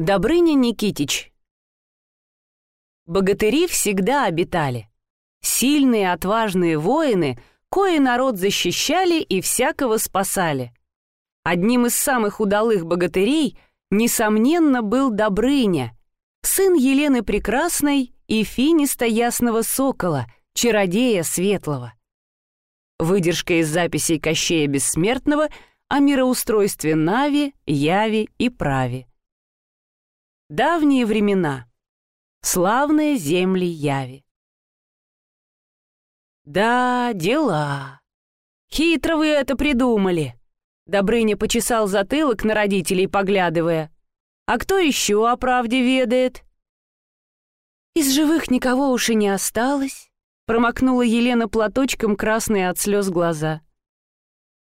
Добрыня Никитич. Богатыри всегда обитали. Сильные, отважные воины, кое народ защищали и всякого спасали. Одним из самых удалых богатырей, несомненно, был Добрыня, сын Елены Прекрасной и Финиста Ясного Сокола, чародея Светлого. Выдержка из записей Кощея Бессмертного о мироустройстве Нави, Яви и Прави. Давние времена. Славные земли Яви. Да, дела. Хитро вы это придумали. Добрыня почесал затылок на родителей, поглядывая. А кто еще о правде ведает? Из живых никого уж и не осталось. Промокнула Елена платочком красные от слез глаза.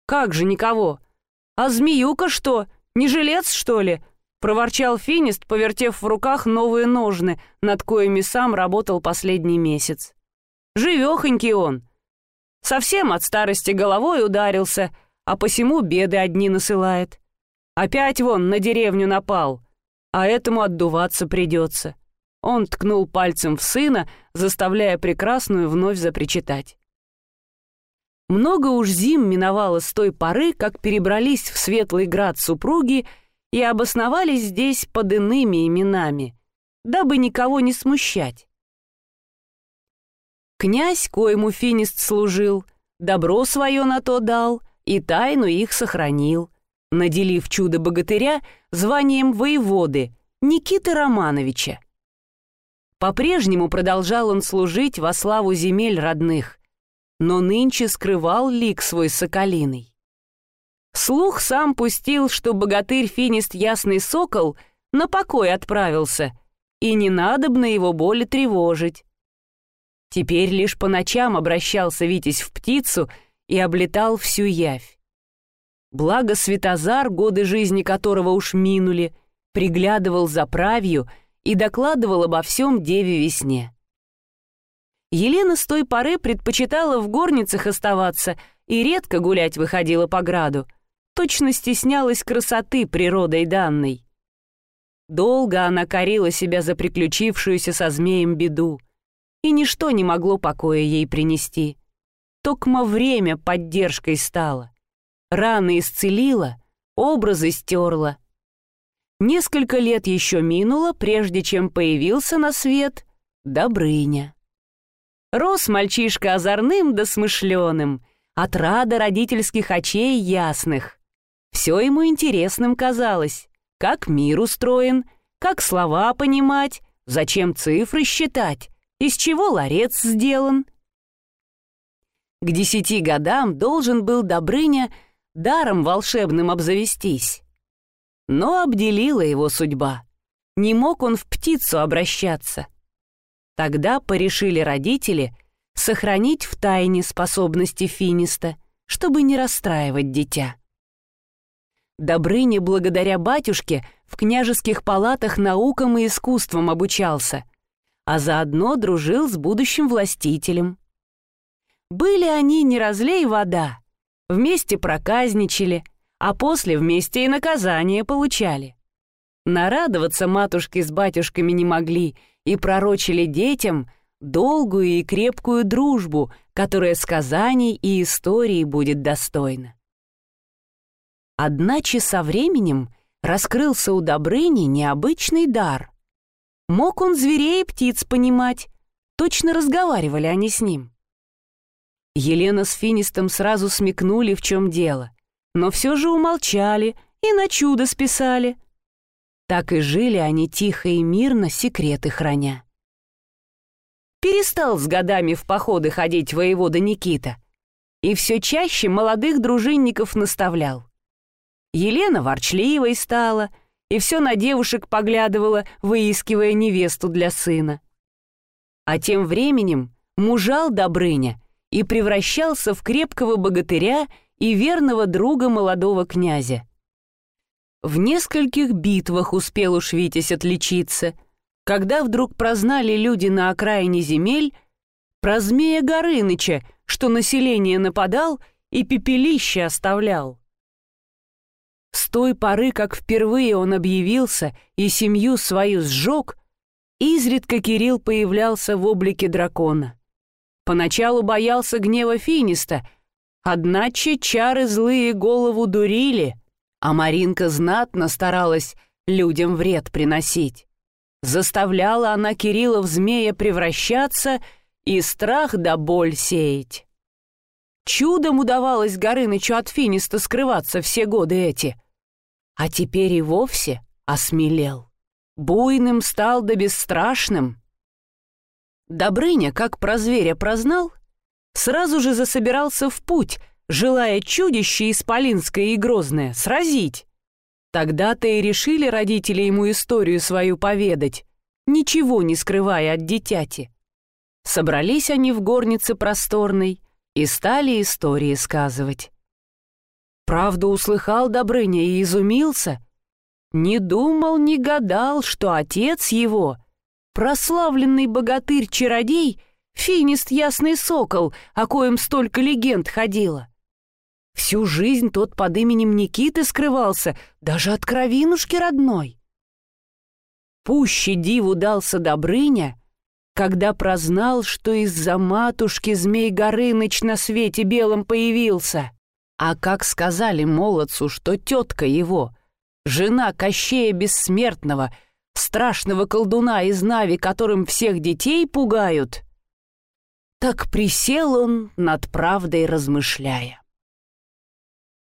Как же никого? А змеюка что? Не жилец, что ли? Проворчал Финист, повертев в руках новые ножны, над коими сам работал последний месяц. Живехонький он. Совсем от старости головой ударился, а посему беды одни насылает. Опять вон на деревню напал, а этому отдуваться придется. Он ткнул пальцем в сына, заставляя прекрасную вновь запричитать. Много уж зим миновало с той поры, как перебрались в Светлый Град супруги и обосновались здесь под иными именами, дабы никого не смущать. Князь, коему финист служил, добро свое на то дал и тайну их сохранил, наделив чудо-богатыря званием воеводы Никиты Романовича. По-прежнему продолжал он служить во славу земель родных, но нынче скрывал лик свой соколиный. Слух сам пустил, что богатырь Финист Ясный Сокол на покой отправился, и не надобно его более тревожить. Теперь лишь по ночам обращался Витязь в птицу и облетал всю явь. Благо Светозар, годы жизни которого уж минули, приглядывал за правью и докладывал обо всем Деве Весне. Елена с той поры предпочитала в горницах оставаться и редко гулять выходила по граду, точно стеснялась красоты природой данной. Долго она корила себя за приключившуюся со змеем беду, и ничто не могло покоя ей принести. Токмо время поддержкой стало. Раны исцелила, образы стерла. Несколько лет еще минуло, прежде чем появился на свет Добрыня. Рос мальчишка озорным да смышленым, от рада родительских очей ясных. Все ему интересным казалось. Как мир устроен, как слова понимать, зачем цифры считать, из чего ларец сделан. К десяти годам должен был Добрыня даром волшебным обзавестись. Но обделила его судьба. Не мог он в птицу обращаться. Тогда порешили родители сохранить в тайне способности Финиста, чтобы не расстраивать дитя. Добрыня благодаря батюшке в княжеских палатах наукам и искусствам обучался, а заодно дружил с будущим властителем. Были они не разлей вода, вместе проказничали, а после вместе и наказание получали. Нарадоваться матушки с батюшками не могли и пророчили детям долгую и крепкую дружбу, которая сказаний и истории будет достойна. Одначе со временем раскрылся у Добрыни необычный дар. Мог он зверей и птиц понимать, точно разговаривали они с ним. Елена с Финистом сразу смекнули, в чем дело, но все же умолчали и на чудо списали. Так и жили они тихо и мирно, секреты храня. Перестал с годами в походы ходить воевода Никита и все чаще молодых дружинников наставлял. Елена ворчливой стала и все на девушек поглядывала, выискивая невесту для сына. А тем временем мужал Добрыня и превращался в крепкого богатыря и верного друга молодого князя. В нескольких битвах успел уж Витязь отличиться, когда вдруг прознали люди на окраине земель про змея Горыныча, что население нападал и пепелище оставлял. Той поры, как впервые он объявился и семью свою сжег, изредка Кирилл появлялся в облике дракона. Поначалу боялся гнева Финиста, одначе чары злые голову дурили, а Маринка знатно старалась людям вред приносить. Заставляла она Кирилла в змея превращаться и страх да боль сеять. Чудом удавалось Горынычу от Финиста скрываться все годы эти. А теперь и вовсе осмелел. Буйным стал да бесстрашным. Добрыня, как про зверя прознал, сразу же засобирался в путь, желая чудище исполинское и грозное сразить. Тогда-то и решили родители ему историю свою поведать, ничего не скрывая от дитяти. Собрались они в горнице просторной и стали истории сказывать. Правду услыхал Добрыня и изумился. Не думал, не гадал, что отец его, прославленный богатырь-чародей, финист Ясный Сокол, о коем столько легенд ходило. Всю жизнь тот под именем Никиты скрывался, даже от кровинушки родной. Пуще диву дался Добрыня, когда прознал, что из-за матушки Змей Горыныч на свете белом появился. А как сказали молодцу, что тетка его, жена Кощея Бессмертного, страшного колдуна из Нави, которым всех детей пугают, так присел он над правдой размышляя.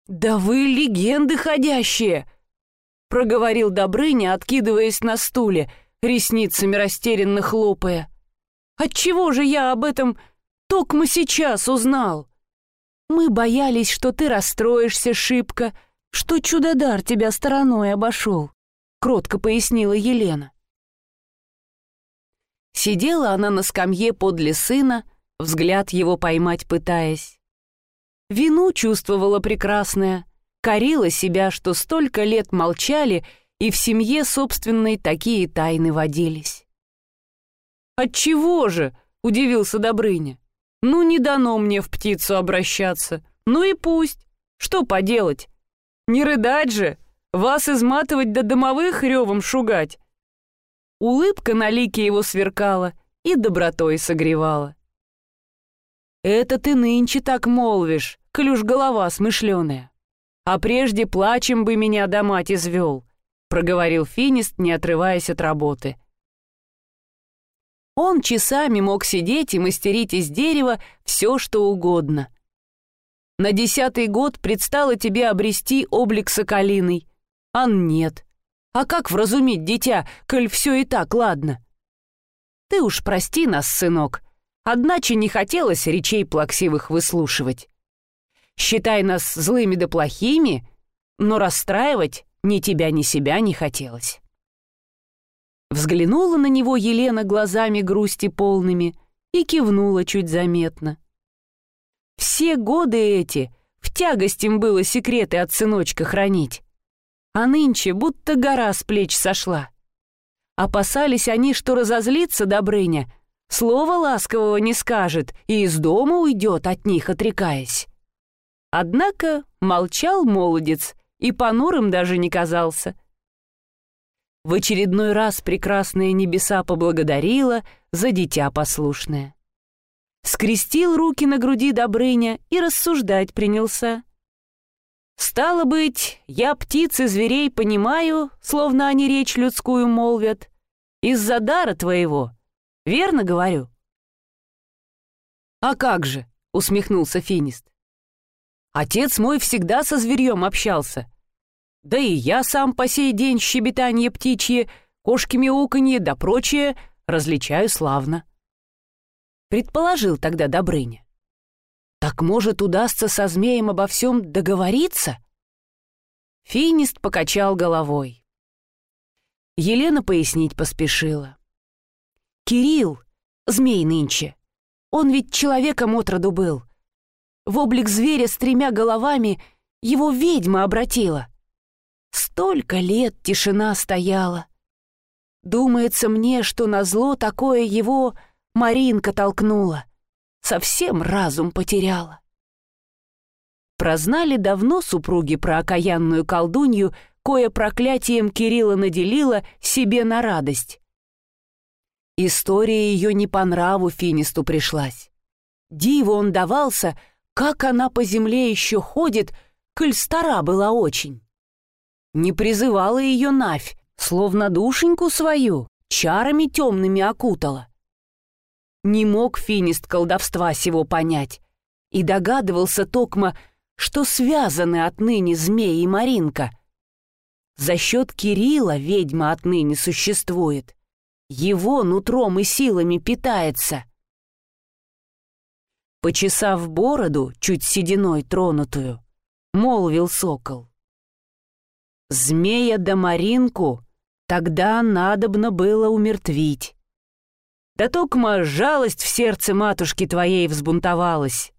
«Да вы легенды ходящие!» — проговорил Добрыня, откидываясь на стуле, ресницами растерянно хлопая. «Отчего же я об этом токмо сейчас узнал? Мы боялись, что ты расстроишься шибко, что чудодар тебя стороной обошел», — кротко пояснила Елена. Сидела она на скамье подле сына, взгляд его поймать пытаясь. Вину чувствовала прекрасная, корила себя, что столько лет молчали, и в семье собственной такие тайны водились. «Отчего же?» — удивился Добрыня. «Ну, не дано мне в птицу обращаться. Ну и пусть. Что поделать? Не рыдать же, вас изматывать до домовых ревом шугать». Улыбка на лике его сверкала и добротой согревала. Это ты нынче так молвишь, клюш голова смышленая. А прежде плачем бы меня до мать извел, проговорил Финист, не отрываясь от работы. Он часами мог сидеть и мастерить из дерева все, что угодно. На десятый год предстало тебе обрести облик соколиный, а нет. А как вразумить дитя, коль все и так ладно? Ты уж прости нас, сынок, Одначе не хотелось речей плаксивых выслушивать. Считай нас злыми да плохими, но расстраивать ни тебя, ни себя не хотелось. Взглянула на него Елена глазами грусти полными и кивнула чуть заметно. Все годы эти в тягость им было секреты от сыночка хранить. А нынче будто гора с плеч сошла. Опасались они, что разозлится Добрыня — слова ласкового не скажет и из дома уйдет от них, отрекаясь. Однако молчал молодец и понурым даже не казался. В очередной раз прекрасные небеса поблагодарила за дитя послушное. Скрестил руки на груди Добрыня и рассуждать принялся. «Стало быть, я птицы зверей понимаю, словно они речь людскую молвят, из-за дара твоего — Верно говорю?» «А как же?» — усмехнулся Финист. «Отец мой всегда со зверьем общался. Да и я сам по сей день щебетание птичье, кошки мяуканье да прочее различаю славно». Предположил тогда Добрыня. «Так, может, удастся со змеем обо всем договориться?» Финист покачал головой. Елена пояснить поспешила. Кирилл, змей нынче, он ведь человеком отроду был. В облик зверя с тремя головами его ведьма обратила. Столько лет тишина стояла. Думается мне, что на зло такое его Маринка толкнула. Совсем разум потеряла. Прознали давно супруги про окаянную колдунью, кое проклятием Кирилла наделила себе на радость. История ее не по нраву Финисту пришлась. Диву он давался, как она по земле еще ходит, коль стара была очень. Не призывала ее Навь, словно душеньку свою, чарами темными окутала. Не мог Финист колдовства сего понять и догадывался Токма, что связаны отныне змеи и Маринка. За счет Кирилла ведьма отныне существует. Его нутром и силами питается. Почесав бороду, чуть сединой тронутую, молвил сокол. Змея да Маринку тогда надобно было умертвить. Да токма жалость в сердце матушки твоей взбунтовалась.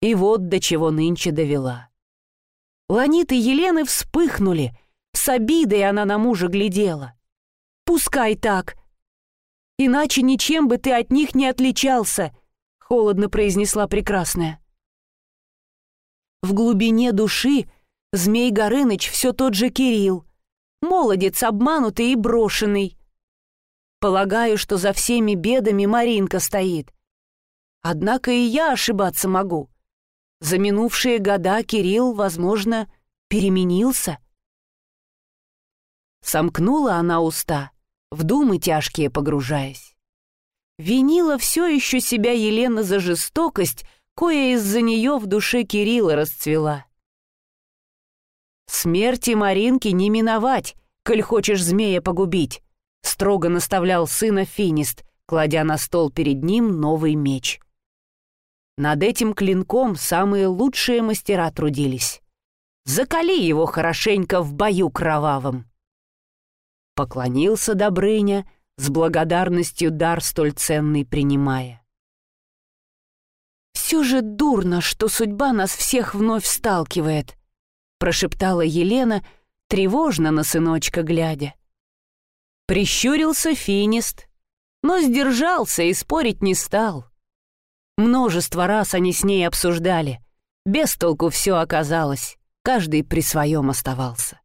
И вот до чего нынче довела. Ланит Елены вспыхнули, с обидой она на мужа глядела. «Пускай так. Иначе ничем бы ты от них не отличался», — холодно произнесла прекрасная. В глубине души Змей Горыныч все тот же Кирилл, молодец обманутый и брошенный. Полагаю, что за всеми бедами Маринка стоит. Однако и я ошибаться могу. За минувшие года Кирилл, возможно, переменился. Сомкнула она уста, в думы тяжкие погружаясь. Винила все еще себя Елена за жестокость, кое из-за нее в душе Кирилла расцвела. «Смерти Маринки не миновать, коль хочешь змея погубить», строго наставлял сына Финист, кладя на стол перед ним новый меч — над этим клинком самые лучшие мастера трудились. Закали его хорошенько в бою кровавом. Поклонился Добрыня, с благодарностью дар столь ценный принимая. «Все же дурно, что судьба нас всех вновь сталкивает», прошептала Елена, тревожно на сыночка глядя. Прищурился финист, но сдержался и спорить не стал. Множество раз они с ней обсуждали. Без толку все оказалось. Каждый при своем оставался.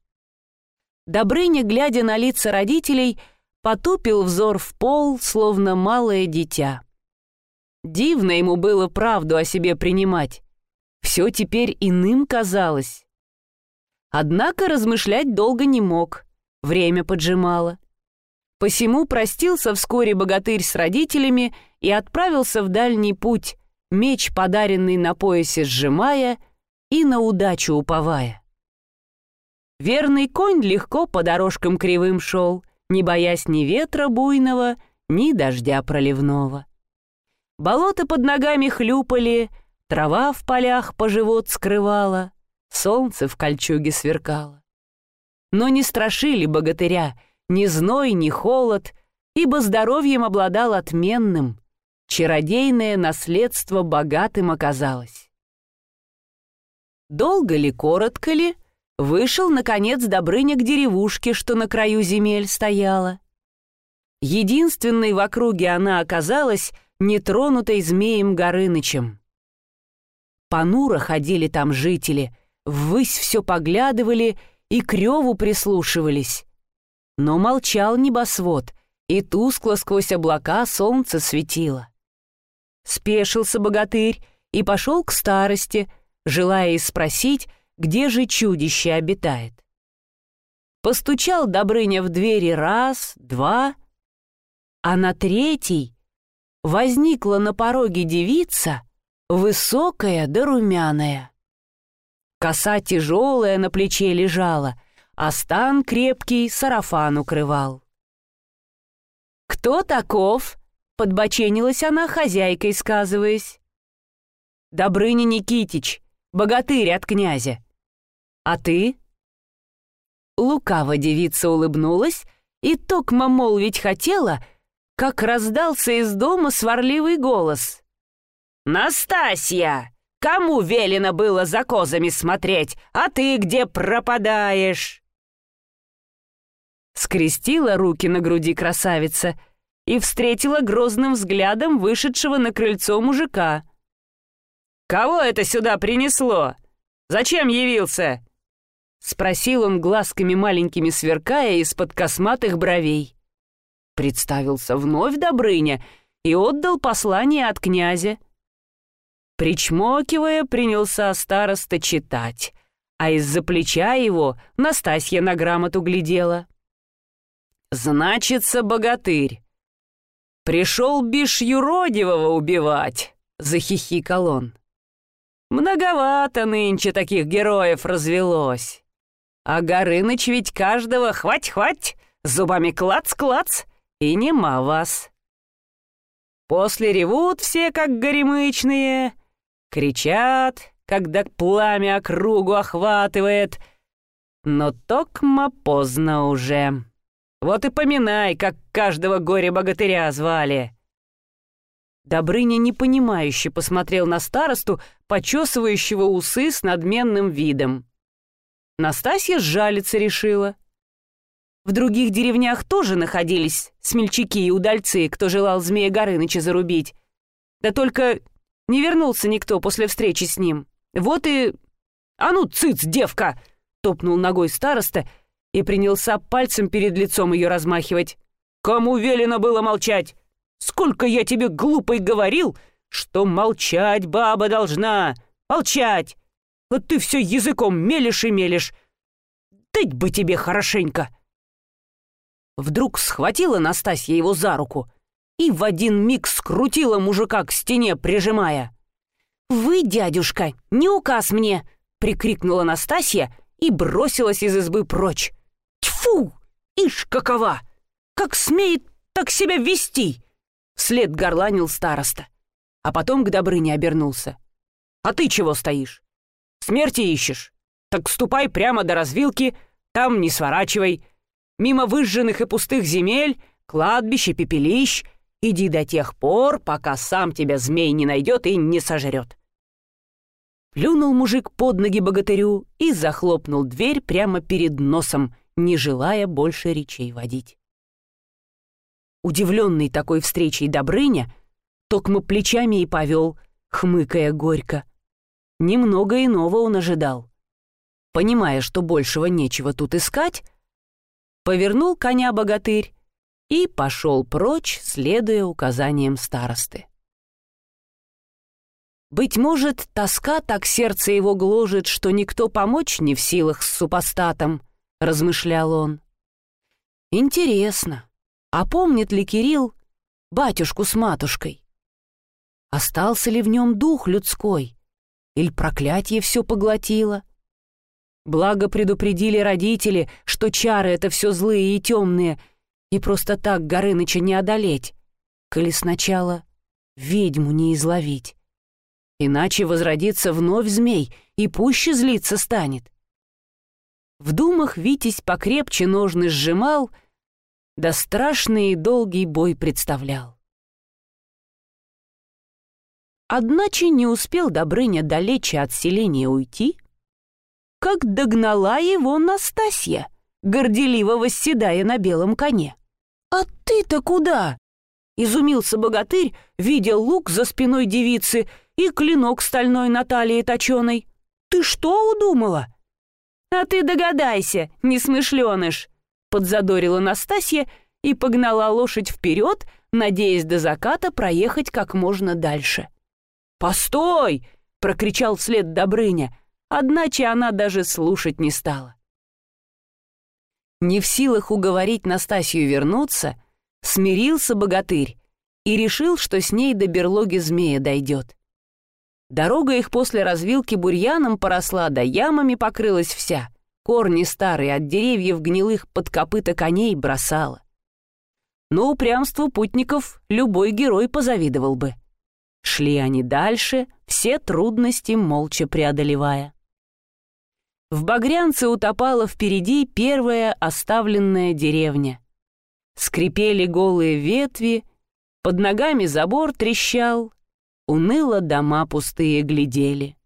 Добрыня, глядя на лица родителей, потупил взор в пол, словно малое дитя. Дивно ему было правду о себе принимать. Все теперь иным казалось. Однако размышлять долго не мог. Время поджимало. Посему простился вскоре богатырь с родителями и отправился в дальний путь, меч, подаренный на поясе сжимая и на удачу уповая. Верный конь легко по дорожкам кривым шел, не боясь ни ветра буйного, ни дождя проливного. Болото под ногами хлюпали, трава в полях по живот скрывала, солнце в кольчуге сверкало. Но не страшили богатыря — ни зной, ни холод, ибо здоровьем обладал отменным, чародейное наследство богатым оказалось. Долго ли, коротко ли, вышел, наконец, Добрыня к деревушке, что на краю земель стояла. Единственной в округе она оказалась нетронутой змеем Горынычем. Понуро ходили там жители, ввысь все поглядывали и к реву прислушивались. Но молчал небосвод, и тускло сквозь облака солнце светило. Спешился богатырь и пошел к старости, желая спросить, где же чудище обитает. Постучал Добрыня в двери раз, два, а на третий возникла на пороге девица, высокая да румяная. Коса тяжелая на плече лежала — а стан крепкий сарафан укрывал. «Кто таков?» — подбоченилась она хозяйкой, сказываясь. «Добрыня Никитич, богатырь от князя. А ты?» Лукаво девица улыбнулась и токмо молвить хотела, как раздался из дома сварливый голос. «Настасья, кому велено было за козами смотреть, а ты где пропадаешь?» скрестила руки на груди красавица и встретила грозным взглядом вышедшего на крыльцо мужика. «Кого это сюда принесло? Зачем явился?» — спросил он глазками маленькими сверкая из-под косматых бровей. Представился вновь Добрыня и отдал послание от князя. Причмокивая, принялся староста читать, а из-за плеча его Настасья на грамоту глядела. «Значится, богатырь. Пришел бишь юродивого убивать», — захихикал он. «Многовато нынче таких героев развелось. А Горыныч ведь каждого хвать-хвать, зубами клац-клац, и нема вас. После ревут все, как горемычные, кричат, когда пламя округу охватывает, но токмо поздно уже. Вот и поминай, как каждого горе-богатыря звали». Добрыня непонимающе посмотрел на старосту, почесывающего усы с надменным видом. Настасья сжалиться решила. В других деревнях тоже находились смельчаки и удальцы, кто желал змея Горыныча зарубить. Да только не вернулся никто после встречи с ним. Вот и... «А ну, цыц, девка!» — топнул ногой староста и принялся пальцем перед лицом ее размахивать. «Кому велено было молчать? Сколько я тебе глупой говорил, что молчать баба должна! Молчать! Вот ты все языком мелешь и мелешь. Дать бы тебе хорошенько!» Вдруг схватила Настасья его за руку и в один миг скрутила мужика к стене, прижимая. «Вы, дядюшка, не указ мне!» — прикрикнула Настасья и бросилась из избы прочь. «Тьфу! Ишь какова! Как смеет так себя вести!» Вслед горланил староста, а потом к Добрыне обернулся. «А ты чего стоишь? Смерти ищешь? Так ступай прямо до развилки, там не сворачивай. Мимо выжженных и пустых земель, кладбищ пепелищ иди до тех пор, пока сам тебя змей не найдет и не сожрет». Плюнул мужик под ноги богатырю и захлопнул дверь прямо перед носом, не желая больше речей водить. Удивленный такой встречей Добрыня, токмо плечами и повел, хмыкая горько. Немного иного он ожидал. Понимая, что большего нечего тут искать, повернул коня богатырь и пошел прочь, следуя указаниям старосты. Быть может, тоска так сердце его гложет, что никто помочь не в силах с супостатом, размышлял он. Интересно, а помнит ли Кирилл батюшку с матушкой? Остался ли в нем дух людской? Или проклятие все поглотило? Благо предупредили родители, что чары — это все злые и темные, и просто так Горыныча не одолеть, коли сначала ведьму не изловить. Иначе возродится вновь змей и пуще злиться станет. В думах Витязь покрепче ножны сжимал, да страшный и долгий бой представлял. Одначе не успел Добрыня далече от селения уйти, как догнала его Настасья, горделиво восседая на белом коне. «А ты-то куда?» — изумился богатырь, видя лук за спиной девицы и клинок стальной на талии точеной. «Ты что удумала?» «А ты догадайся, несмышленыш!» — подзадорила Настасья и погнала лошадь вперед, надеясь до заката проехать как можно дальше. «Постой!» — прокричал вслед Добрыня, одначе она даже слушать не стала. Не в силах уговорить Настасью вернуться, смирился богатырь и решил, что с ней до берлоги змея дойдет. Дорога их после развилки бурьяном поросла, да ямами покрылась вся, корни старые от деревьев гнилых под копыта коней бросала. Но упрямству путников любой герой позавидовал бы — Шли они дальше, все трудности молча преодолевая. В Багрянце утопала впереди первая оставленная деревня. Скрипели голые ветви, под ногами забор трещал, уныло дома пустые глядели.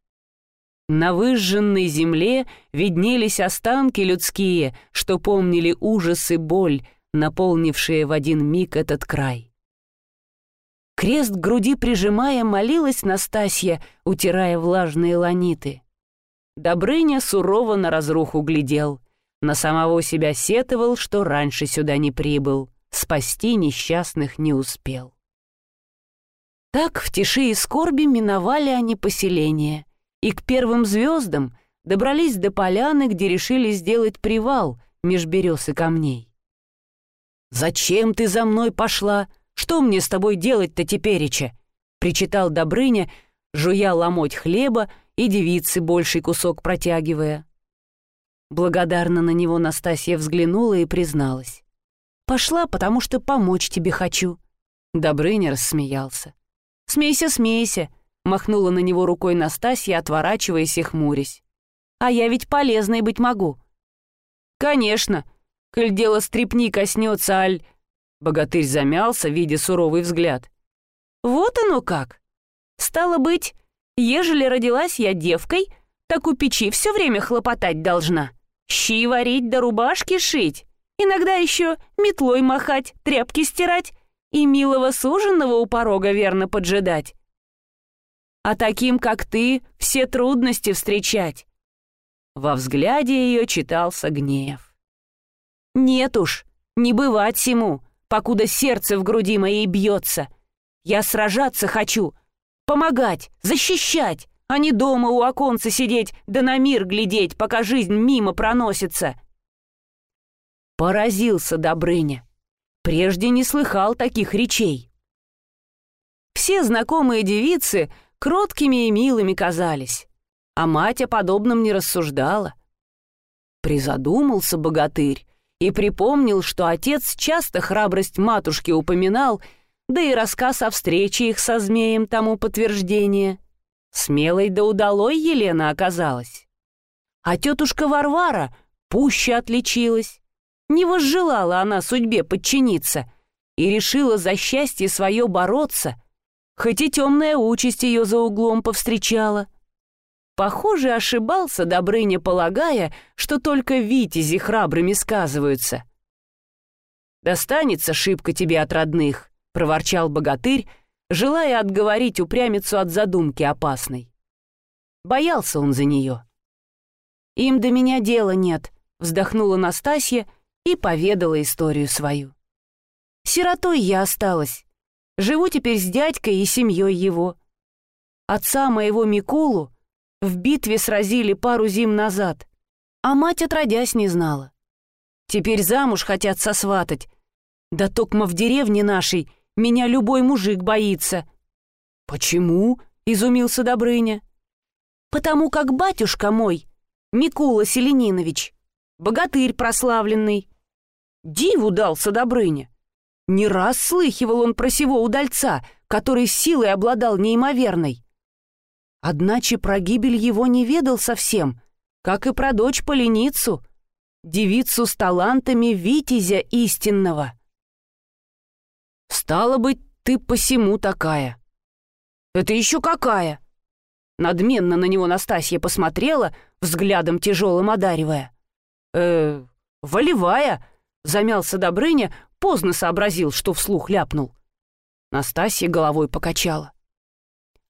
На выжженной земле виднелись останки людские, что помнили ужас и боль, наполнившие в один миг этот край. Крест к груди прижимая, молилась Настасья, утирая влажные ланиты. Добрыня сурово на разруху глядел, на самого себя сетовал, что раньше сюда не прибыл, спасти несчастных не успел. Так в тиши и скорби миновали они поселение, и к первым звездам добрались до поляны, где решили сделать привал меж берез и камней. «Зачем ты за мной пошла? Что мне с тобой делать-то тепереча?» — причитал Добрыня, жуя ломоть хлеба и девицы больший кусок протягивая. Благодарно на него Настасья взглянула и призналась. «Пошла, потому что помочь тебе хочу». Добрыня рассмеялся. «Смейся, смейся», — махнула на него рукой Настасья, отворачиваясь и хмурясь. «А я ведь полезной быть могу». «Конечно, коль дело стрепни коснется, аль...» Богатырь замялся, видя суровый взгляд. «Вот оно как! Стало быть, ежели родилась я девкой, так у печи все время хлопотать должна. Щи варить да рубашки шить, иногда еще метлой махать, тряпки стирать и милого суженного у порога верно поджидать. А таким, как ты, все трудности встречать». Во взгляде ее читался гнев. Нет уж, не бывать всему, покуда сердце в груди моей бьется. Я сражаться хочу, помогать, защищать, а не дома у оконца сидеть да на мир глядеть, пока жизнь мимо проносится. Поразился Добрыня. Прежде не слыхал таких речей. Все знакомые девицы кроткими и милыми казались, а мать о подобном не рассуждала. Призадумался богатырь и припомнил, что отец часто храбрость матушки упоминал, да и рассказ о встрече их со змеем тому подтверждение. Смелой да удалой Елена оказалась. А тетушка Варвара пуще отличилась. Не возжелала она судьбе подчиниться и решила за счастье свое бороться, хоть и темная участь ее за углом повстречала. Похоже, ошибался Добрыня, полагая, что только витязи храбрыми сказываются. «Достанется шибко тебе от родных», — проворчал богатырь, желая отговорить упрямицу от задумки опасной. Боялся он за нее. «Им до меня дела нет», — вздохнула Настасья и поведала историю свою. «Сиротой я осталась. Живу теперь с дядькой и семьей его. Отца моего Микулу в битве сразили пару зим назад, а мать отродясь не знала. Теперь замуж хотят сосватать. Да токмо в деревне нашей меня любой мужик боится. «Почему?» — изумился Добрыня. «Потому как батюшка мой, Микула Селенинович, богатырь прославленный». Диву дался Добрыня. Не раз слыхивал он про сего удальца, который силой обладал неимоверной. Одначе про гибель его не ведал совсем, как и про дочь Поленицу, девицу с талантами Витязя истинного. «Стало быть, ты посему такая». «Это еще какая?» Надменно на него Настасья посмотрела, взглядом тяжелым одаривая. «Э, волевая», — замялся Добрыня, поздно сообразил, что вслух ляпнул. Настасья головой покачала.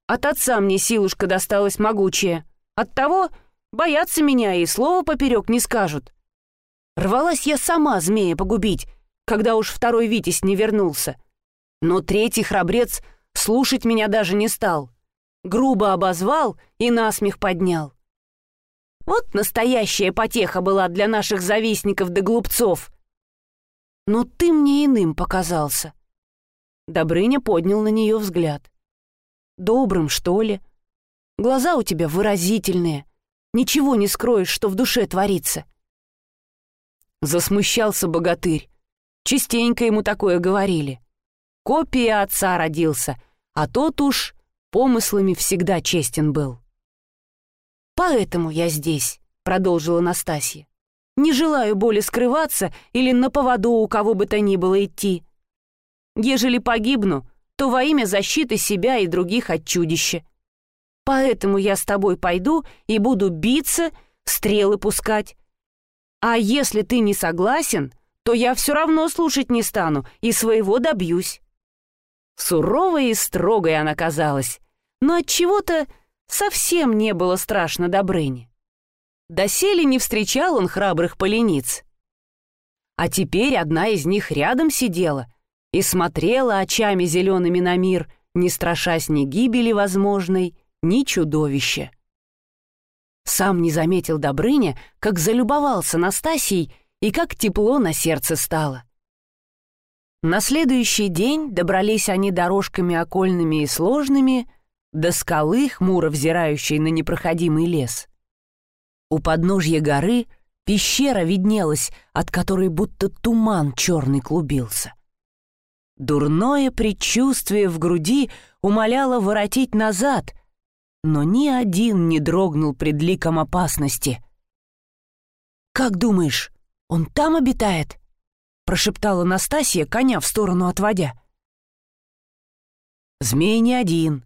От отца мне силушка досталась могучая. Оттого боятся меня и слова поперек не скажут. Рвалась я сама змея погубить, когда уж второй Витязь не вернулся. Но третий храбрец слушать меня даже не стал. Грубо обозвал и насмех поднял. Вот настоящая потеха была для наших завистников да глупцов. Но ты мне иным показался. Добрыня поднял на нее взгляд. Добрым, что ли? Глаза у тебя выразительные. Ничего не скроешь, что в душе творится. Засмущался богатырь. Частенько ему такое говорили. Копия отца родился, а тот уж помыслами всегда честен был. «Поэтому я здесь», — продолжила Настасья. «Не желаю более скрываться или на поводу у кого бы то ни было идти. Ежели погибну, то во имя защиты себя и других от чудища. Поэтому я с тобой пойду и буду биться, стрелы пускать. А если ты не согласен, то я все равно слушать не стану и своего добьюсь». Суровой и строгой она казалась, но от чего то совсем не было страшно Добрыне. Доселе не встречал он храбрых полениц. А теперь одна из них рядом сидела и смотрела очами зелеными на мир, не страшась ни гибели возможной, ни чудовища. Сам не заметил Добрыня, как залюбовался Настасьей и как тепло на сердце стало. На следующий день добрались они дорожками окольными и сложными до скалы, хмуро взирающей на непроходимый лес. У подножья горы пещера виднелась, от которой будто туман черный клубился. Дурное предчувствие в груди умоляло воротить назад, но ни один не дрогнул пред ликом опасности. «Как думаешь, он там обитает?» — прошептала Настасья, коня в сторону отводя. «Змей не один,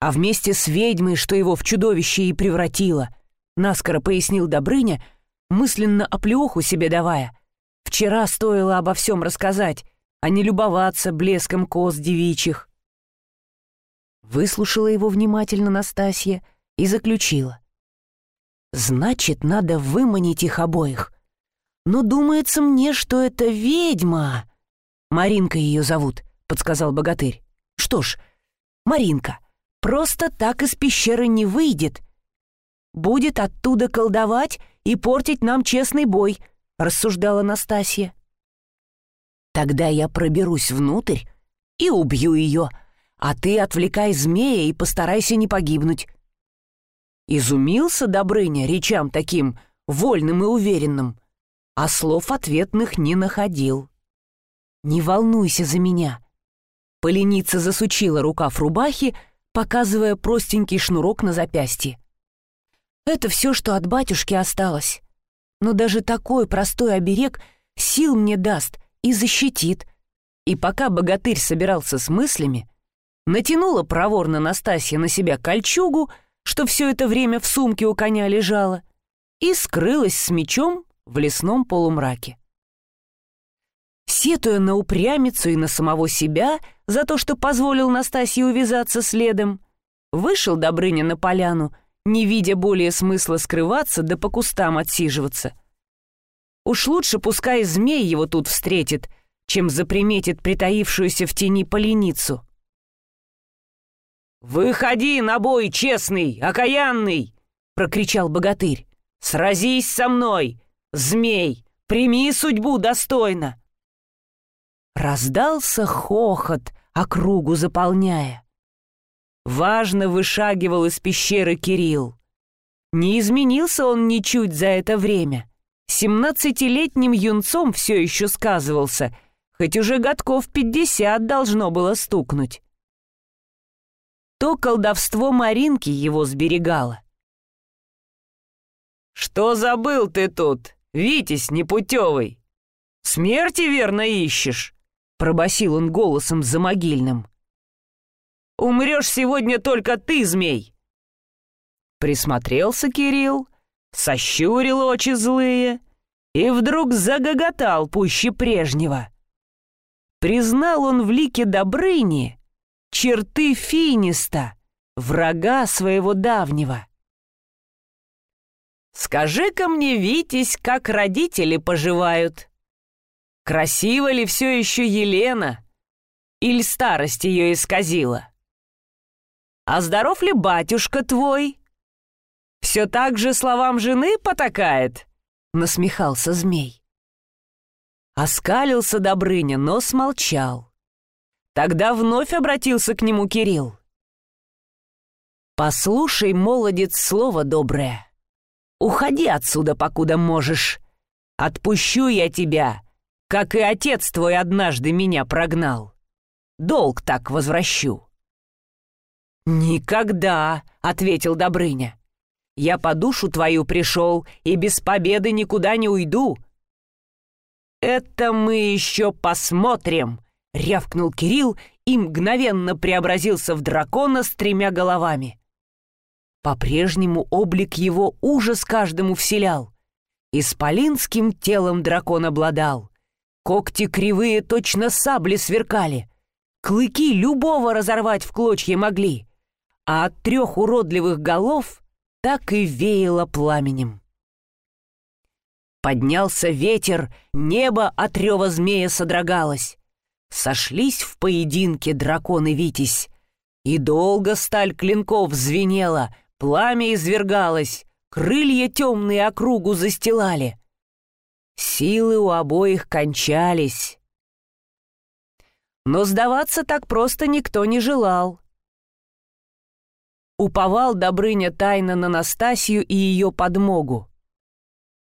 а вместе с ведьмой, что его в чудовище и превратило», — наскоро пояснил Добрыня, мысленно оплеуху себе давая. «Вчера стоило обо всем рассказать, а не любоваться блеском коз девичьих». Выслушала его внимательно Настасья и заключила. «Значит, надо выманить их обоих. Но думается мне, что это ведьма. Маринка ее зовут, подсказал богатырь. Что ж, Маринка, просто так из пещеры не выйдет. Будет оттуда колдовать и портить нам честный бой, рассуждала Настасья. Тогда я проберусь внутрь и убью ее, а ты отвлекай змея и постарайся не погибнуть. Изумился Добрыня речам таким вольным и уверенным а слов ответных не находил. «Не волнуйся за меня». Поленица засучила рукав рубахи, показывая простенький шнурок на запястье. «Это все, что от батюшки осталось. Но даже такой простой оберег сил мне даст и защитит». И пока богатырь собирался с мыслями, натянула проворно Настасья на себя кольчугу, что все это время в сумке у коня лежала, и скрылась с мечом в лесном полумраке. Сетуя на упрямицу и на самого себя за то, что позволил Настасье увязаться следом, вышел Добрыня на поляну, не видя более смысла скрываться да по кустам отсиживаться. Уж лучше пускай змей его тут встретит, чем заприметит притаившуюся в тени поленицу. «Выходи на бой, честный, окаянный!» — прокричал богатырь. «Сразись со мной! Змей, прими судьбу достойно!» Раздался хохот, округу заполняя. Важно вышагивал из пещеры Кирилл. Не изменился он ничуть за это время. Семнадцатилетним юнцом все еще сказывался, хоть уже годков пятьдесят должно было стукнуть. То колдовство Маринки его сберегало. «Что забыл ты тут?» Витязь непутевый! Смерти верно ищешь!» — пробасил он голосом замогильным. «Умрешь сегодня только ты, змей!» Присмотрелся Кирилл, сощурил очи злые и вдруг загоготал пуще прежнего. Признал он в лике Добрыни черты Финиста, врага своего давнего. Скажи-ка мне, Витязь, как родители поживают? Красиво ли все еще Елена? Или старость ее исказила? А здоров ли батюшка твой? Все так же словам жены потакает? Насмехался змей. Оскалился Добрыня, но смолчал. Тогда вновь обратился к нему Кирилл. «Послушай, молодец, слово доброе. Уходи отсюда, покуда можешь. Отпущу я тебя, как и отец твой однажды меня прогнал. Долг так возвращу». «Никогда», — ответил Добрыня. «Я по душу твою пришел и без победы никуда не уйду». «Это мы еще посмотрим», — рявкнул Кирилл и мгновенно преобразился в дракона с тремя головами. По-прежнему облик его ужас каждому вселял. Исполинским телом дракон обладал. Когти кривые точно сабли сверкали. Клыки любого разорвать в клочья могли. А от трех уродливых голов так и веяло пламенем. Поднялся ветер, небо от рева змея содрогалось. Сошлись в поединке дракон и Витязь. И долго сталь клинков звенела, пламя извергалось, крылья темные округу застилали. Силы у обоих кончались. Но сдаваться так просто никто не желал. Уповал Добрыня тайно на Настасью и ее подмогу.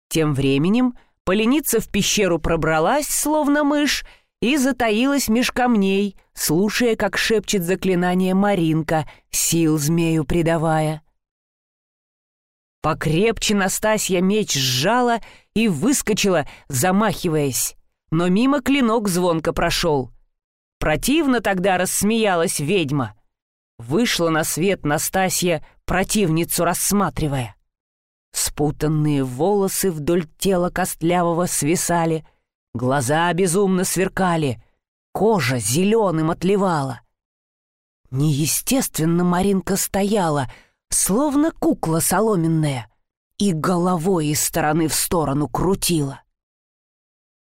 Тем временем поленица в пещеру пробралась, словно мышь, и затаилась меж камней, слушая, как шепчет заклинание Маринка, сил змею придавая. Покрепче Настасья меч сжала и выскочила, замахиваясь, но мимо клинок звонко прошел. Противно тогда рассмеялась ведьма. Вышла на свет Настасья, противницу рассматривая. Спутанные волосы вдоль тела костлявого свисали, глаза безумно сверкали, кожа зеленым отливала. Неестественно Маринка стояла — словно кукла соломенная, и головой из стороны в сторону крутила.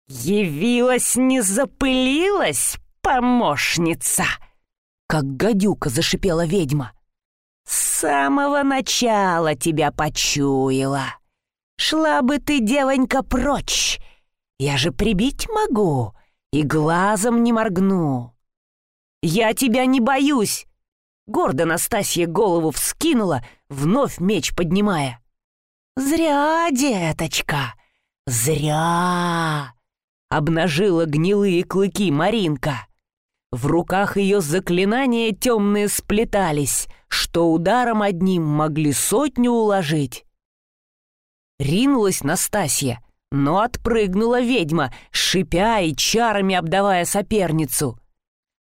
«Явилась, не запылилась, помощница!» Как гадюка зашипела ведьма. «С самого начала тебя почуяла. Шла бы ты, девонька, прочь. Я же прибить могу и глазом не моргну. Я тебя не боюсь, Гордо Настасья голову вскинула, вновь меч поднимая. «Зря, деточка, зря!» Обнажила гнилые клыки Маринка. В руках ее заклинания темные сплетались, что ударом одним могли сотню уложить. Ринулась Настасья, но отпрыгнула ведьма, шипя и чарами обдавая соперницу.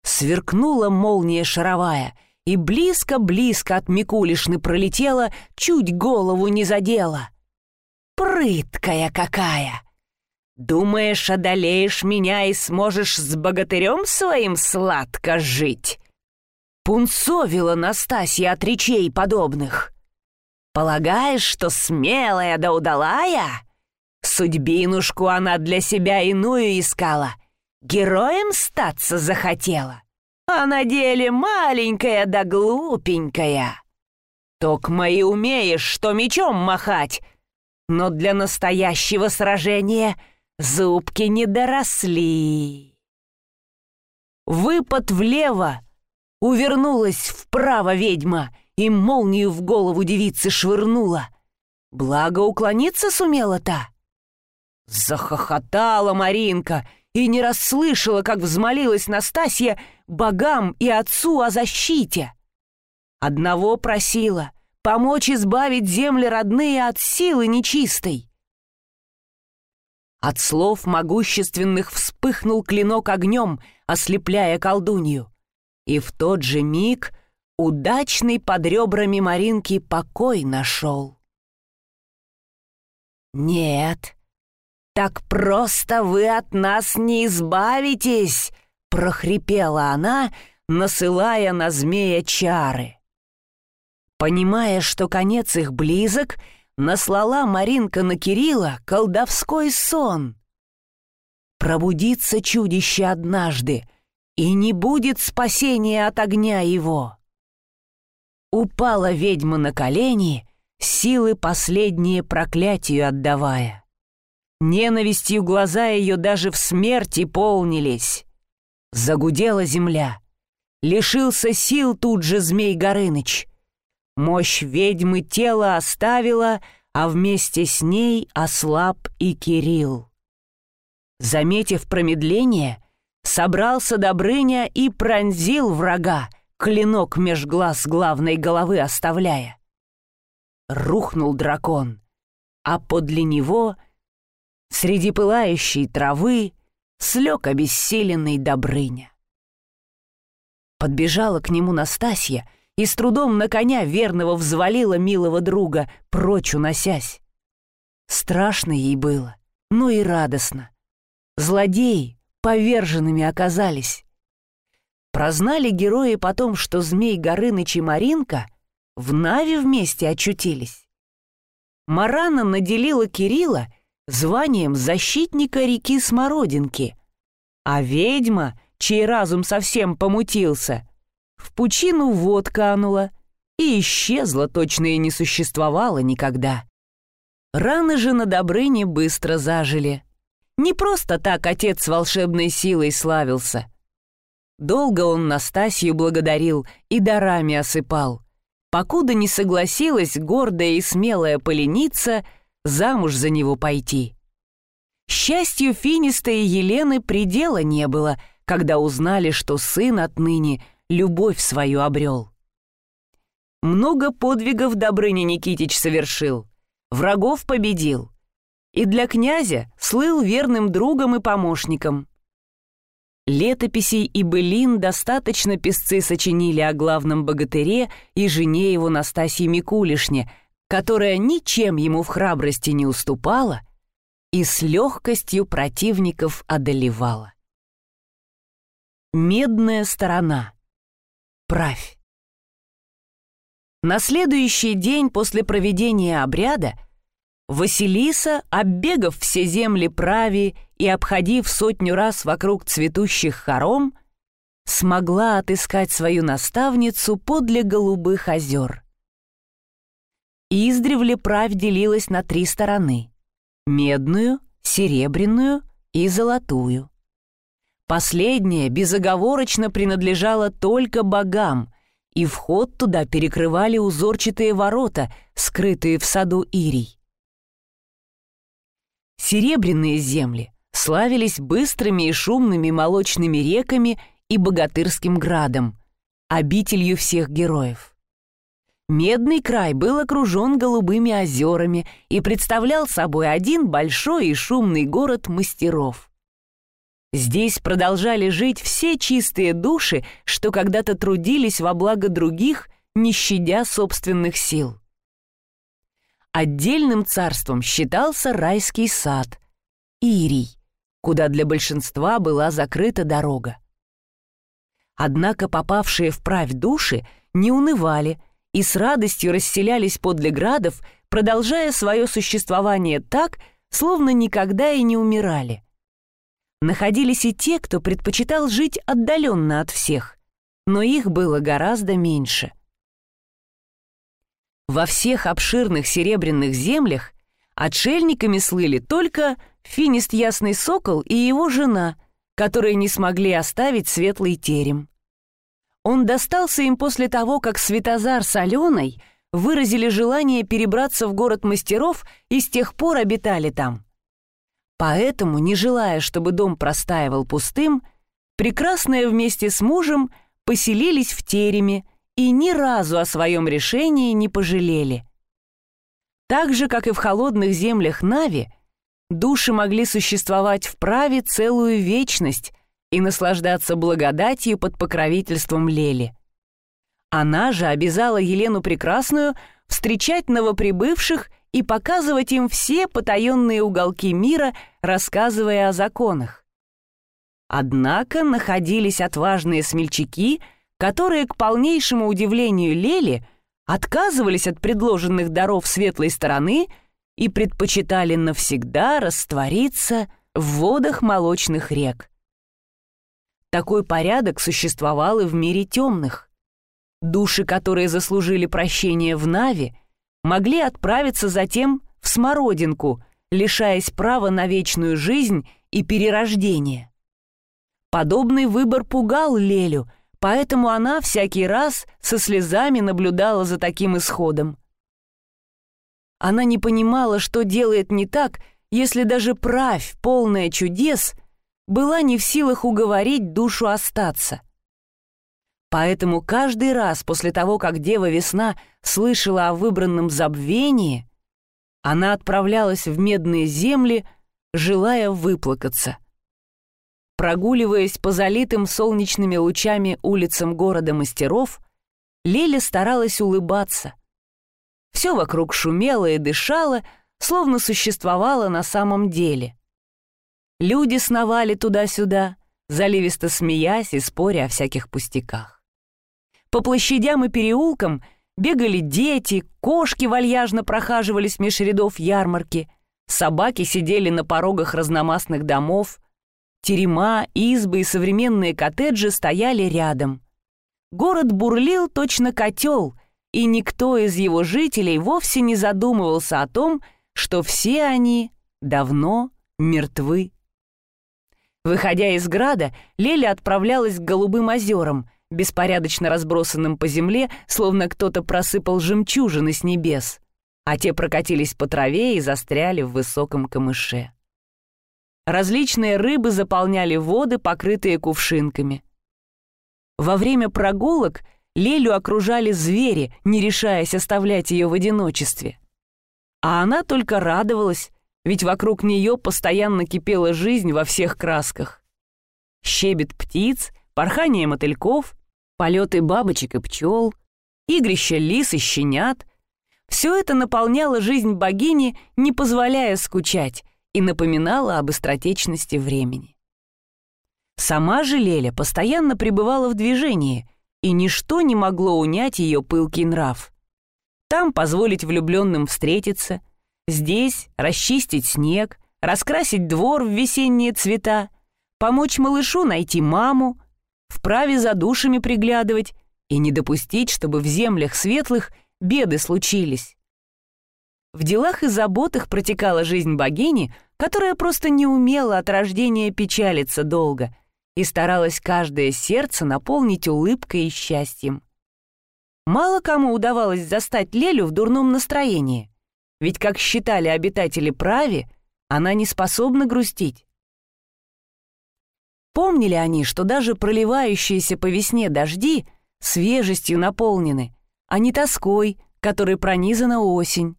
Сверкнула молния шаровая — и близко-близко от Микулишны пролетела, чуть голову не задела. «Прыткая какая! Думаешь, одолеешь меня и сможешь с богатырем своим сладко жить?» Пунцовила Настасья от речей подобных. «Полагаешь, что смелая да удалая?» Судьбинушку она для себя иную искала, героем статься захотела а на деле маленькая да глупенькая. Ток мои умеешь, что мечом махать, но для настоящего сражения зубки не доросли. Выпад влево, увернулась вправо ведьма и молнию в голову девицы швырнула. Благо уклониться сумела-то. Захохотала Маринка и не расслышала, как взмолилась Настасья богам и отцу о защите. Одного просила — помочь избавить земли родные от силы нечистой. От слов могущественных вспыхнул клинок огнем, ослепляя колдунью. И в тот же миг удачный под ребрами Маринки покой нашел. «Нет, «Так просто вы от нас не избавитесь!» — прохрипела она, насылая на змея чары. Понимая, что конец их близок, наслала Маринка на Кирилла колдовской сон. Пробудится чудище однажды, и не будет спасения от огня его. Упала ведьма на колени, силы последние проклятию отдавая. Ненавистью глаза ее даже в смерти полнились. Загудела земля. Лишился сил тут же Змей Горыныч. Мощь ведьмы тело оставила, а вместе с ней ослаб и Кирилл. Заметив промедление, собрался Добрыня и пронзил врага, клинок меж глаз главной головы оставляя. Рухнул дракон, а подле него Среди пылающей травы слег обессиленный Добрыня. Подбежала к нему Настасья и с трудом на коня верного взвалила милого друга, прочь уносясь. Страшно ей было, но и радостно. Злодеи поверженными оказались. Прознали герои потом, что Змей Горыныч и Маринка в Нави вместе очутились. Марана наделила Кирилла званием защитника реки Смородинки, а ведьма, чей разум совсем помутился, в пучину вод канула и исчезла, точно и не существовала никогда. Раны же на Добрыне быстро зажили. Не просто так отец волшебной силой славился. Долго он Настасью благодарил и дарами осыпал, покуда не согласилась гордая и смелая поленица замуж за него пойти. Счастью Финиста и Елены предела не было, когда узнали, что сын отныне любовь свою обрел. Много подвигов Добрыня Никитич совершил, врагов победил, и для князя слыл верным другом и помощником. Летописей и былин достаточно песцы сочинили о главном богатыре и жене его Настасье Микулишне, которая ничем ему в храбрости не уступала и с легкостью противников одолевала. Медная сторона. Правь. На следующий день после проведения обряда Василиса, оббегав все земли прави и обходив сотню раз вокруг цветущих хором, смогла отыскать свою наставницу подле голубых озер. Издревле правь делилась на три стороны — медную, серебряную и золотую. Последняя безоговорочно принадлежала только богам, и вход туда перекрывали узорчатые ворота, скрытые в саду Ирий. Серебряные земли славились быстрыми и шумными молочными реками и богатырским градом, обителью всех героев. Медный край был окружен голубыми озерами и представлял собой один большой и шумный город мастеров. Здесь продолжали жить все чистые души, что когда-то трудились во благо других, не щадя собственных сил. Отдельным царством считался райский сад, Ирий, куда для большинства была закрыта дорога. Однако попавшие в правь души не унывали и с радостью расселялись подле градов, продолжая свое существование так, словно никогда и не умирали. Находились и те, кто предпочитал жить отдаленно от всех, но их было гораздо меньше. Во всех обширных серебряных землях отшельниками слыли только финист Ясный Сокол и его жена, которые не смогли оставить светлый терем. Он достался им после того, как Светозар с Аленой выразили желание перебраться в город мастеров и с тех пор обитали там. Поэтому, не желая, чтобы дом простаивал пустым, прекрасные вместе с мужем поселились в тереме и ни разу о своем решении не пожалели. Так же, как и в холодных землях Нави, души могли существовать в праве целую вечность и наслаждаться благодатью под покровительством Лели. Она же обязала Елену Прекрасную встречать новоприбывших и показывать им все потаенные уголки мира, рассказывая о законах. Однако находились отважные смельчаки — которые, к полнейшему удивлению Лели, отказывались от предложенных даров светлой стороны и предпочитали навсегда раствориться в водах молочных рек. Такой порядок существовал и в мире темных. Души, которые заслужили прощение в Нави, могли отправиться затем в Смородинку, лишаясь права на вечную жизнь и перерождение. Подобный выбор пугал Лелю, поэтому она всякий раз со слезами наблюдала за таким исходом. Она не понимала, что делает не так, если даже правь, полная чудес, была не в силах уговорить душу остаться. Поэтому каждый раз после того, как Дева Весна слышала о выбранном забвении, она отправлялась в медные земли, желая выплакаться. Прогуливаясь по залитым солнечными лучами улицам города мастеров, Лиля старалась улыбаться. Все вокруг шумело и дышало, словно существовало на самом деле. Люди сновали туда-сюда, заливисто смеясь и споря о всяких пустяках. По площадям и переулкам бегали дети, кошки вальяжно прохаживались меж рядов ярмарки, собаки сидели на порогах разномастных домов, терема, избы и современные коттеджи стояли рядом. Город бурлил точно котел, и никто из его жителей вовсе не задумывался о том, что все они давно мертвы. Выходя из града, Леля отправлялась к Голубым озерам, беспорядочно разбросанным по земле, словно кто-то просыпал жемчужины с небес, а те прокатились по траве и застряли в высоком камыше. Различные рыбы заполняли воды, покрытые кувшинками. Во время прогулок Лелю окружали звери, не решаясь оставлять ее в одиночестве. А она только радовалась, ведь вокруг нее постоянно кипела жизнь во всех красках. Щебет птиц, порхание мотыльков, полеты бабочек и пчел, игрища лис и щенят — все это наполняло жизнь богини, не позволяя скучать, и напоминало об быстротечности времени. Сама же Леля постоянно пребывала в движении, и ничто не могло унять ее пылкий нрав. Там позволить влюбленным встретиться — Здесь расчистить снег, раскрасить двор в весенние цвета, помочь малышу найти маму, вправе за душами приглядывать и не допустить, чтобы в землях светлых беды случились. В делах и заботах протекала жизнь богини, которая просто не умела от рождения печалиться долго и старалась каждое сердце наполнить улыбкой и счастьем. Мало кому удавалось застать Лелю в дурном настроении — ведь, как считали обитатели Прави, она не способна грустить. Помнили они, что даже проливающиеся по весне дожди свежестью наполнены, а не тоской, которой пронизана осень.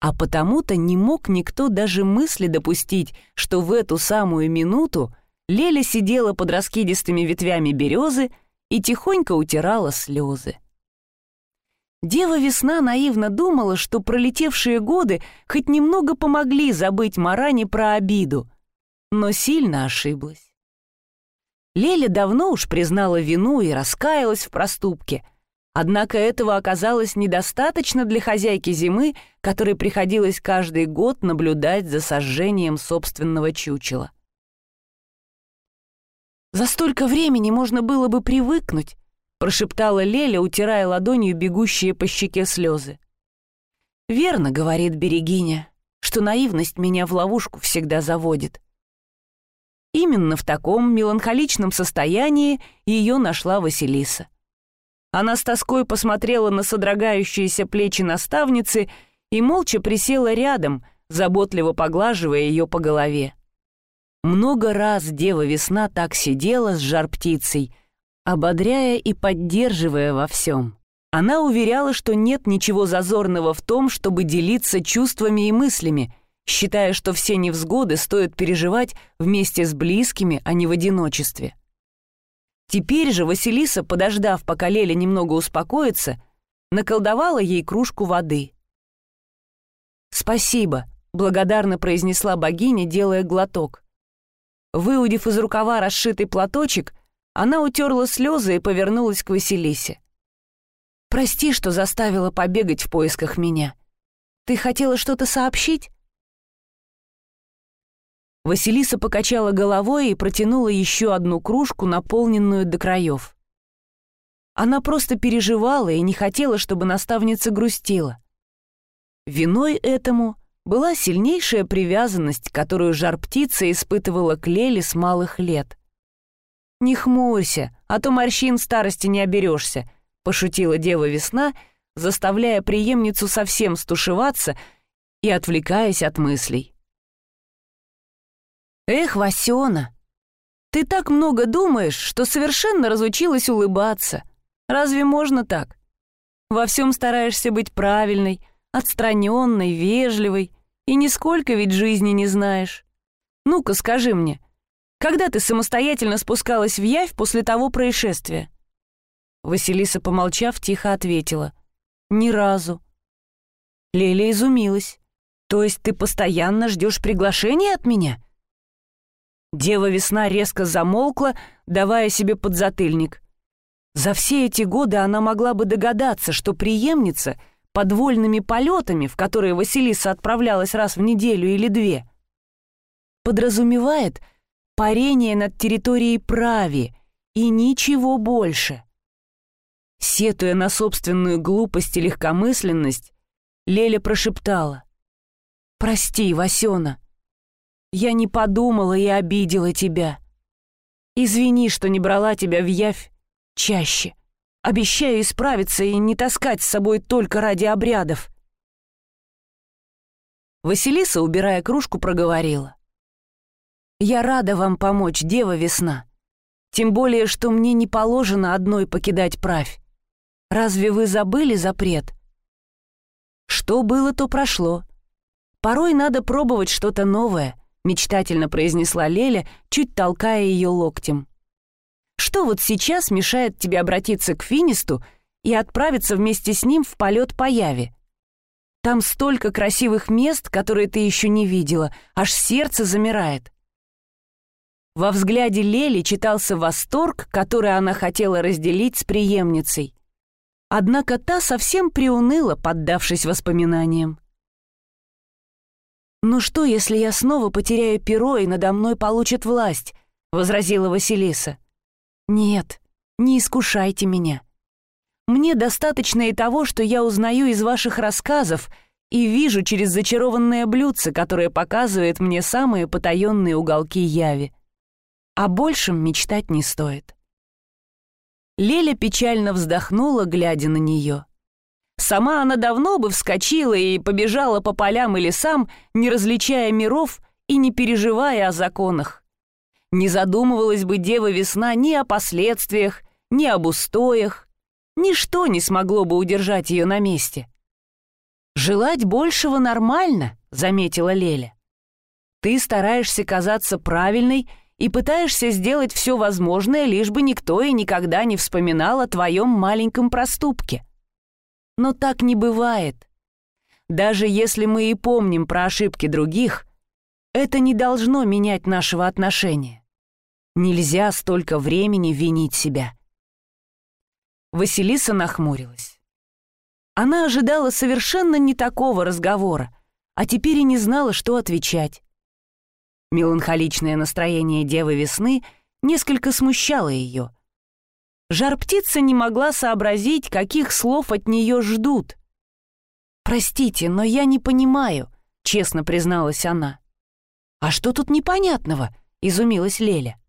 А потому-то не мог никто даже мысли допустить, что в эту самую минуту Леля сидела под раскидистыми ветвями березы и тихонько утирала слезы. Дева-весна наивно думала, что пролетевшие годы хоть немного помогли забыть Маране про обиду, но сильно ошиблась. Леля давно уж признала вину и раскаялась в проступке, однако этого оказалось недостаточно для хозяйки зимы, которой приходилось каждый год наблюдать за сожжением собственного чучела. За столько времени можно было бы привыкнуть, прошептала Леля, утирая ладонью бегущие по щеке слезы. «Верно, — говорит Берегиня, — что наивность меня в ловушку всегда заводит». Именно в таком меланхоличном состоянии ее нашла Василиса. Она с тоской посмотрела на содрогающиеся плечи наставницы и молча присела рядом, заботливо поглаживая ее по голове. Много раз дева весна так сидела с жар-птицей — ободряя и поддерживая во всем. Она уверяла, что нет ничего зазорного в том, чтобы делиться чувствами и мыслями, считая, что все невзгоды стоит переживать вместе с близкими, а не в одиночестве. Теперь же Василиса, подождав, пока Леля немного успокоится, наколдовала ей кружку воды. «Спасибо», — благодарно произнесла богиня, делая глоток. Выудив из рукава расшитый платочек, она утерла слезы и повернулась к Василисе. «Прости, что заставила побегать в поисках меня. Ты хотела что-то сообщить?» Василиса покачала головой и протянула еще одну кружку, наполненную до краев. Она просто переживала и не хотела, чтобы наставница грустила. Виной этому была сильнейшая привязанность, которую жар-птица испытывала к Леле с малых лет. «Не хмурься, а то морщин старости не оберешься», — пошутила дева весна, заставляя преемницу совсем стушеваться и отвлекаясь от мыслей. «Эх, Васёна, ты так много думаешь, что совершенно разучилась улыбаться. Разве можно так? Во всем стараешься быть правильной, отстраненной, вежливой, и нисколько ведь жизни не знаешь. Ну-ка, скажи мне, когда ты самостоятельно спускалась в Явь после того происшествия?» Василиса, помолчав, тихо ответила. «Ни разу». Леля изумилась. «То есть ты постоянно ждешь приглашения от меня?» Дева Весна резко замолкла, давая себе подзатыльник. За все эти годы она могла бы догадаться, что преемница подвольными полетами, в которые Василиса отправлялась раз в неделю или две, подразумевает парение над территорией прави и ничего больше. Сетуя на собственную глупость и легкомысленность, Леля прошептала. «Прости, Васёна, я не подумала и обидела тебя. Извини, что не брала тебя в явь чаще. Обещаю исправиться и не таскать с собой только ради обрядов». Василиса, убирая кружку, проговорила. «Я рада вам помочь, Дева Весна. Тем более, что мне не положено одной покидать правь. Разве вы забыли запрет? Что было, то прошло. Порой надо пробовать что-то новое, мечтательно произнесла Леля, чуть толкая ее локтем. Что вот сейчас мешает тебе обратиться к Финисту и отправиться вместе с ним в полет по Яве? Там столько красивых мест, которые ты еще не видела, аж сердце замирает. Во взгляде Лели читался восторг, который она хотела разделить с преемницей. Однако та совсем приуныла, поддавшись воспоминаниям. «Ну что, если я снова потеряю перо и надо мной получат власть?» — возразила Василиса. «Нет, не искушайте меня. Мне достаточно и того, что я узнаю из ваших рассказов и вижу через зачарованное блюдце, которое показывает мне самые потаенные уголки яви. О большем мечтать не стоит». Леля печально вздохнула, глядя на нее. Сама она давно бы вскочила и побежала по полям и лесам, не различая миров и не переживая о законах. Не задумывалась бы Дева Весна ни о последствиях, ни об устоях. Ничто не смогло бы удержать ее на месте. «Желать большего нормально», — заметила Леля. «Ты стараешься казаться правильной и пытаешься сделать все возможное, лишь бы никто и никогда не вспоминал о твоем маленьком проступке. Но так не бывает. Даже если мы и помним про ошибки других, это не должно менять нашего отношения. Нельзя столько времени винить себя. Василиса нахмурилась. Она ожидала совершенно не такого разговора, а теперь и не знала, что отвечать. Меланхоличное настроение Девы Весны несколько смущало ее. Жар-птица не могла сообразить, каких слов от нее ждут. «Простите, но я не понимаю», — честно призналась она. «А что тут непонятного?» — изумилась Леля.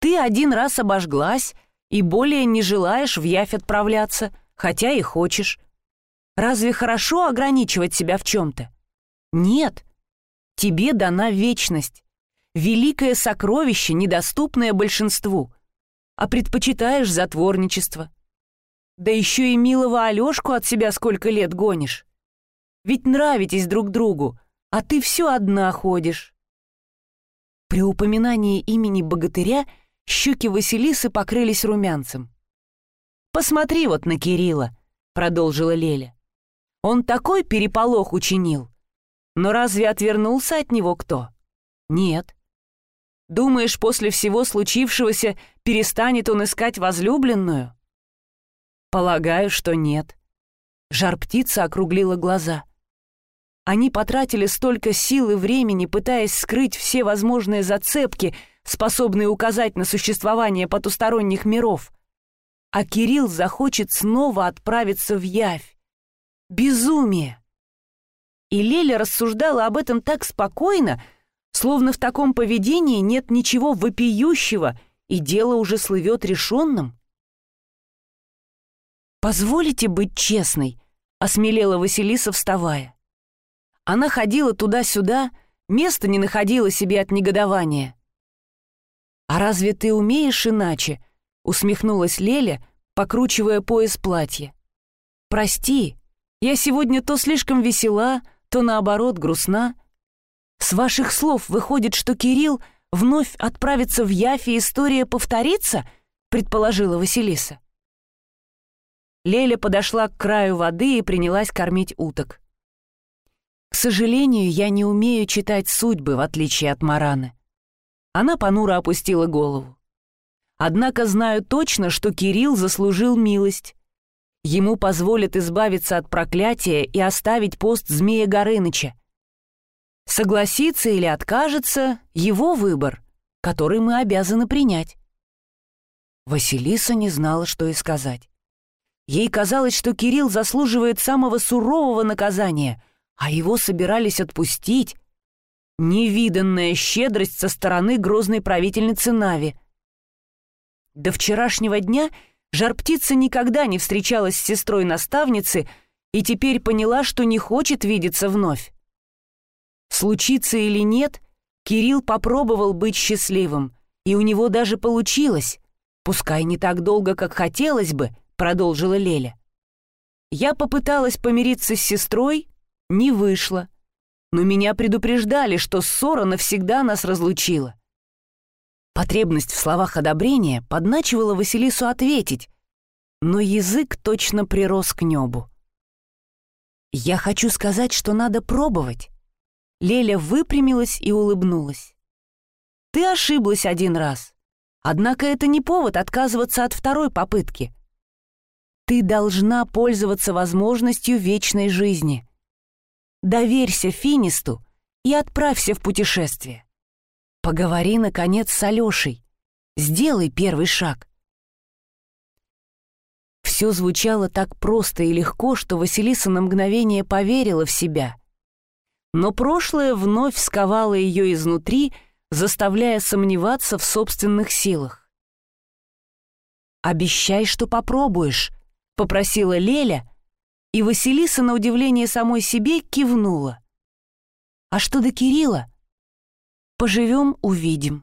«Ты один раз обожглась и более не желаешь в явь отправляться, хотя и хочешь. Разве хорошо ограничивать себя в чем-то? Нет, Тебе дана вечность, великое сокровище, недоступное большинству, а предпочитаешь затворничество. Да еще и милого Алешку от себя сколько лет гонишь. Ведь нравитесь друг другу, а ты все одна ходишь. При упоминании имени богатыря щеки Василисы покрылись румянцем. «Посмотри вот на Кирилла», — продолжила Леля. «Он такой переполох учинил. Но разве отвернулся от него кто? Нет. Думаешь, после всего случившегося перестанет он искать возлюбленную? Полагаю, что нет. Жар-птица округлила глаза. Они потратили столько сил и времени, пытаясь скрыть все возможные зацепки, способные указать на существование потусторонних миров. А Кирилл захочет снова отправиться в явь. Безумие! И Леля рассуждала об этом так спокойно, словно в таком поведении нет ничего вопиющего, и дело уже слывет решенным. «Позволите быть честной», — осмелела Василиса, вставая. Она ходила туда-сюда, места не находила себе от негодования. «А разве ты умеешь иначе?» — усмехнулась Леля, покручивая пояс платья. «Прости, я сегодня то слишком весела, то наоборот грустна. С ваших слов выходит, что Кирилл вновь отправится в Яфи, и история повторится, предположила Василиса. Леля подошла к краю воды и принялась кормить уток. К сожалению, я не умею читать судьбы, в отличие от Мараны. Она понуро опустила голову. Однако знаю точно, что Кирилл заслужил милость. Ему позволят избавиться от проклятия и оставить пост Змея Горыныча. Согласится или откажется — его выбор, который мы обязаны принять. Василиса не знала, что и сказать. Ей казалось, что Кирилл заслуживает самого сурового наказания, а его собирались отпустить. Невиданная щедрость со стороны грозной правительницы Нави. До вчерашнего дня жар-птица никогда не встречалась с сестрой наставницы и теперь поняла, что не хочет видеться вновь. Случится или нет, Кирилл попробовал быть счастливым, и у него даже получилось. Пускай не так долго, как хотелось бы, продолжила Леля. Я попыталась помириться с сестрой, не вышло. Но меня предупреждали, что ссора навсегда нас разлучила. Потребность в словах одобрения подначивала Василису ответить, но язык точно прирос к небу. «Я хочу сказать, что надо пробовать». Леля выпрямилась и улыбнулась. «Ты ошиблась один раз. Однако это не повод отказываться от второй попытки. Ты должна пользоваться возможностью вечной жизни. Доверься Финисту и отправься в путешествие. Поговори, наконец, с Алешей. Сделай первый шаг. Все звучало так просто и легко, что Василиса на мгновение поверила в себя. Но прошлое вновь сковало ее изнутри, заставляя сомневаться в собственных силах. «Обещай, что попробуешь», — попросила Леля, и Василиса, на удивление самой себе, кивнула. «А что до Кирилла? Поживем — увидим».